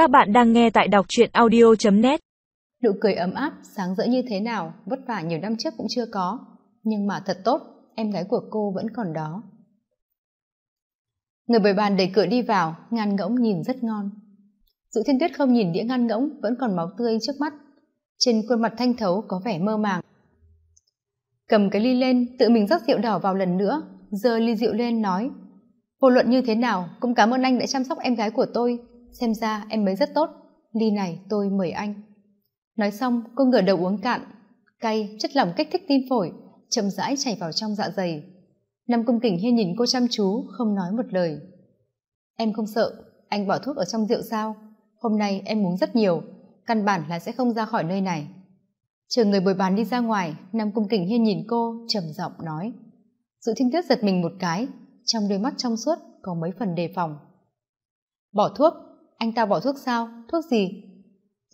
Các bạn đang nghe tại đọc truyện audio.net Nụ cười ấm áp, sáng rỡ như thế nào, vất vả nhiều năm trước cũng chưa có. Nhưng mà thật tốt, em gái của cô vẫn còn đó. Người bồi bàn đẩy cửa đi vào, ngan ngỗng nhìn rất ngon. Dụ thiên tuyết không nhìn đĩa ngan ngỗng vẫn còn máu tươi trước mắt. Trên khuôn mặt thanh thấu có vẻ mơ màng. Cầm cái ly lên, tự mình rót rượu đỏ vào lần nữa, giơ ly rượu lên nói vô luận như thế nào cũng cảm ơn anh đã chăm sóc em gái của tôi xem ra em ấy rất tốt. Ly này tôi mời anh. Nói xong, cô ngửa đầu uống cạn, cay, chất lỏng kích thích tim phổi, chậm rãi chảy vào trong dạ dày. Năm cung kình hiên nhìn cô chăm chú, không nói một lời. Em không sợ, anh bỏ thuốc ở trong rượu sao? Hôm nay em uống rất nhiều, căn bản là sẽ không ra khỏi nơi này. Chờ người bồi bàn đi ra ngoài năm cung kình hiên nhìn cô, trầm giọng nói. Dự thiên tuyết giật mình một cái, trong đôi mắt trong suốt có mấy phần đề phòng. Bỏ thuốc anh ta bỏ thuốc sao? Thuốc gì?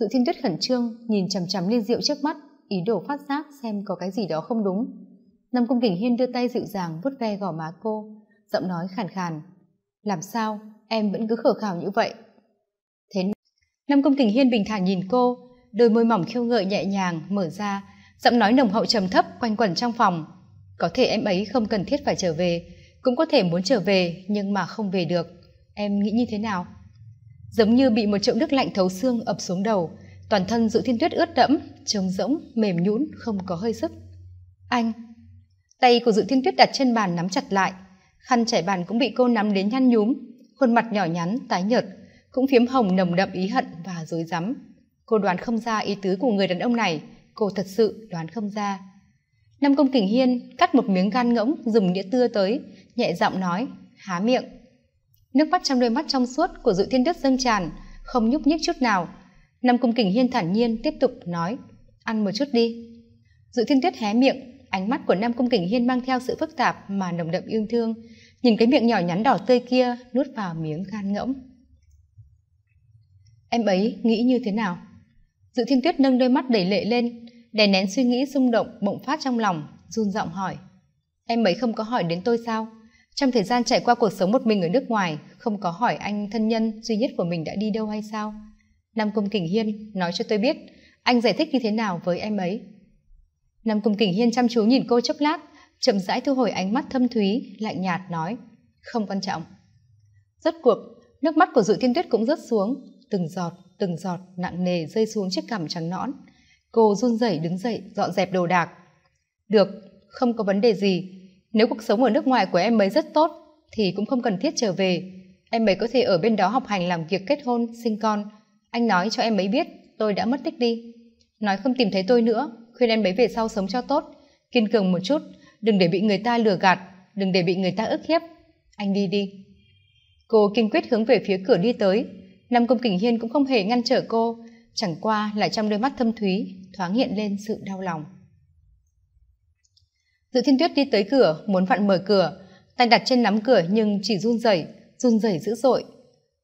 Dự thiên tuyết khẩn trương, nhìn chằm chằm ly rượu trước mắt, ý đồ phát giác xem có cái gì đó không đúng. Năm cung kình hiên đưa tay dịu dàng vuốt ve gò má cô, giọng nói khàn khàn. Làm sao? Em vẫn cứ khở khảo như vậy. Thế năm cung kình hiên bình thản nhìn cô, đôi môi mỏng khiêu gợi nhẹ nhàng, mở ra, giọng nói nồng hậu trầm thấp, quanh quẩn trong phòng. Có thể em ấy không cần thiết phải trở về, cũng có thể muốn trở về, nhưng mà không về được. Em nghĩ như thế nào? Giống như bị một chậu nước lạnh thấu xương ập xuống đầu, toàn thân dự thiên tuyết ướt đẫm, trống rỗng, mềm nhũn, không có hơi sức. Anh, tay của dự thiên tuyết đặt trên bàn nắm chặt lại, khăn trải bàn cũng bị cô nắm đến nhăn nhúm, khuôn mặt nhỏ nhắn, tái nhợt, cũng phiếm hồng nồng đậm ý hận và dối rắm. Cô đoán không ra ý tứ của người đàn ông này, cô thật sự đoán không ra. Năm công kình hiên cắt một miếng gan ngỗng dùng đĩa tưa tới, nhẹ giọng nói, há miệng nước mắt trong đôi mắt trong suốt của dự thiên đức dâng tràn, không nhúc nhích chút nào. Nằm cung kình hiên thản nhiên tiếp tục nói, ăn một chút đi. Dự thiên tuyết hé miệng, ánh mắt của nam cung kình hiên mang theo sự phức tạp mà nồng đậm yêu thương, nhìn cái miệng nhỏ nhắn đỏ tươi kia nuốt vào miếng gan ngỗng. Em ấy nghĩ như thế nào? Dự thiên tuyết nâng đôi mắt đầy lệ lên, đè nén suy nghĩ xung động bỗng phát trong lòng, run giọng hỏi, em ấy không có hỏi đến tôi sao? Trong thời gian trải qua cuộc sống một mình ở nước ngoài, không có hỏi anh thân nhân duy nhất của mình đã đi đâu hay sao? Nam cung kình hiên nói cho tôi biết, anh giải thích như thế nào với em ấy? Nam cung kình hiên chăm chú nhìn cô chốc lát, chậm rãi thu hồi ánh mắt thâm thúy, lạnh nhạt nói, không quan trọng. Rốt cuộc, nước mắt của dự thiên tuyết cũng rớt xuống, từng giọt từng giọt nặng nề rơi xuống chiếc cằm trắng nõn. Cô run rẩy đứng dậy, dọn dẹp đồ đạc. Được, không có vấn đề gì nếu cuộc sống ở nước ngoài của em ấy rất tốt, thì cũng không cần thiết trở về. Em ấy có thể ở bên đó học hành, làm việc, kết hôn, sinh con. Anh nói cho em ấy biết, tôi đã mất tích đi. Nói không tìm thấy tôi nữa, khuyên em ấy về sau sống cho tốt. Kiên cường một chút, đừng để bị người ta lừa gạt, đừng để bị người ta ức hiếp. Anh đi đi. Cô kiên quyết hướng về phía cửa đi tới. Nam công kình hiên cũng không hề ngăn trở cô. Chẳng qua lại trong đôi mắt thâm thúy, thoáng hiện lên sự đau lòng dự thiên tuyết đi tới cửa, muốn vặn mở cửa. Tay đặt trên nắm cửa nhưng chỉ run rẩy run rẩy dữ dội.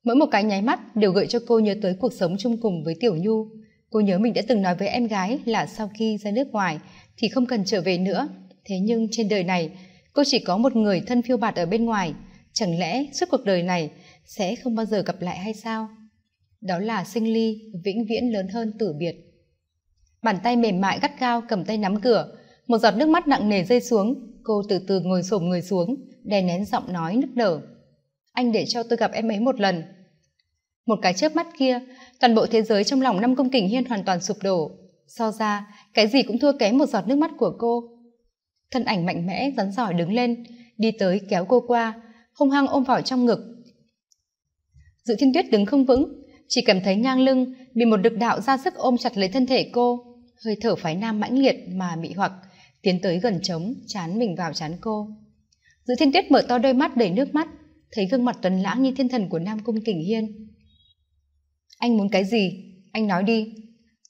Mỗi một cái nháy mắt đều gợi cho cô nhớ tới cuộc sống chung cùng với tiểu nhu. Cô nhớ mình đã từng nói với em gái là sau khi ra nước ngoài thì không cần trở về nữa. Thế nhưng trên đời này, cô chỉ có một người thân phiêu bạt ở bên ngoài. Chẳng lẽ suốt cuộc đời này sẽ không bao giờ gặp lại hay sao? Đó là sinh ly vĩnh viễn lớn hơn tử biệt. Bàn tay mềm mại gắt gao cầm tay nắm cửa một giọt nước mắt nặng nề rơi xuống, cô từ từ ngồi xổm người xuống, đè nén giọng nói nức nở. Anh để cho tôi gặp em ấy một lần. Một cái chớp mắt kia, toàn bộ thế giới trong lòng năm công kình hiên hoàn toàn sụp đổ. So ra, cái gì cũng thua kém một giọt nước mắt của cô. Thân ảnh mạnh mẽ, rắn giỏi đứng lên, đi tới kéo cô qua, hung hăng ôm vào trong ngực. Dự thiên tuyết đứng không vững, chỉ cảm thấy ngang lưng bị một lực đạo ra sức ôm chặt lấy thân thể cô. Hơi thở phái nam mãnh liệt mà mị hoặc tiến tới gần trống, chán mình vào chán cô. Dự thiên tuyết mở to đôi mắt, đầy nước mắt, thấy gương mặt tuấn lãng như thiên thần của nam cung kình hiên. Anh muốn cái gì? Anh nói đi.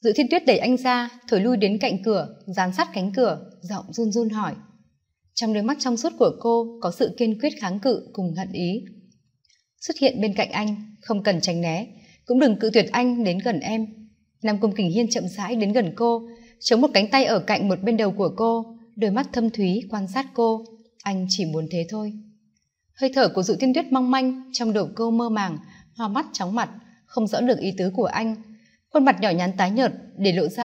Dự thiên tuyết đẩy anh ra, thổi lui đến cạnh cửa, dán sát cánh cửa, giọng run run hỏi. Trong đôi mắt trong suốt của cô có sự kiên quyết kháng cự cùng hận ý. Xuất hiện bên cạnh anh, không cần tránh né, cũng đừng cự tuyệt anh đến gần em. Nam cung kình hiên chậm rãi đến gần cô chống một cánh tay ở cạnh một bên đầu của cô, đôi mắt thâm thúy quan sát cô. Anh chỉ muốn thế thôi. Hơi thở của dụ Thiên tuyết mong manh trong đầu cô mơ màng, hoa mắt chóng mặt, không rõ được ý tứ của anh. Khuôn mặt nhỏ nhắn tái nhợt để lộ ra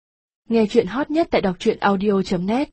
nghe chuyện hot nhất tại đọc truyện audio net.